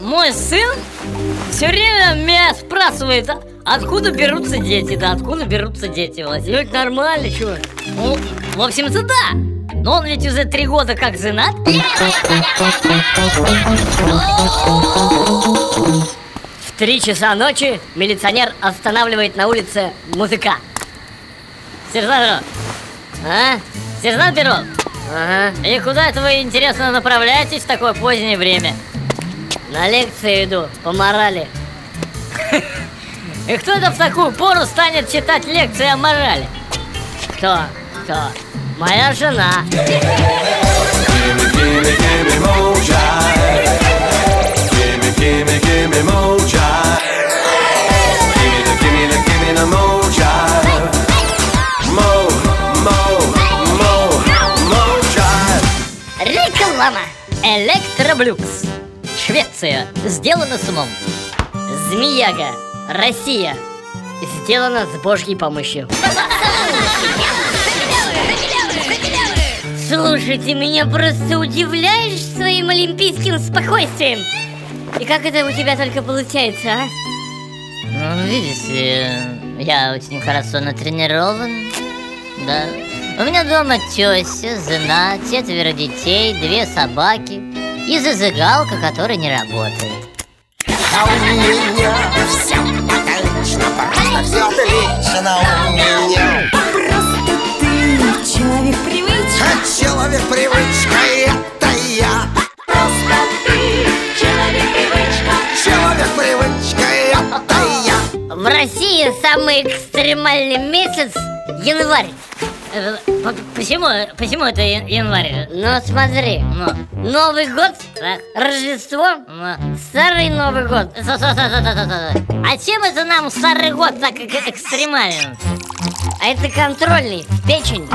мой сын все время меня спрашивает, откуда берутся дети, да, откуда берутся дети, Владимир, нормально, чего? Ну, в общем-то, да. Но он ведь уже три года как женат. В три часа ночи милиционер останавливает на улице музыка. Сержант Перов. А? Сержант Перов. Ага. И куда это вы, интересно, направляетесь в такое позднее время? На лекции иду, по морали. И кто это в такую пору станет читать лекции о морали? Кто? Кто? Моя жена. Реклама. Электроблюкс. Швеция. Сделано с умом. Змеяга. Россия. Сделано с божьей помощью. Слушайте, меня просто удивляешь своим олимпийским спокойствием. И как это у тебя только получается, а? Ну, видишь ли, я очень хорошо натренирован, да. У меня дома теща, жена, четверо детей, две собаки и зажигалка, которая не работает. А у меня все отлично, просто все отлично у меня. Просто ты человек привычка. А человек привычка это я. Просто ты человек привычка. Человек привычка это я. В России самый экстремальный месяц январь. Э, по- Почему, почему это ян- январь? Ну смотри, ну, Новый год, так, Рождество, ну, Старый Новый год. Со- со- со-. А чем это нам Старый год так эк- экстремален? А это контрольный, в печень.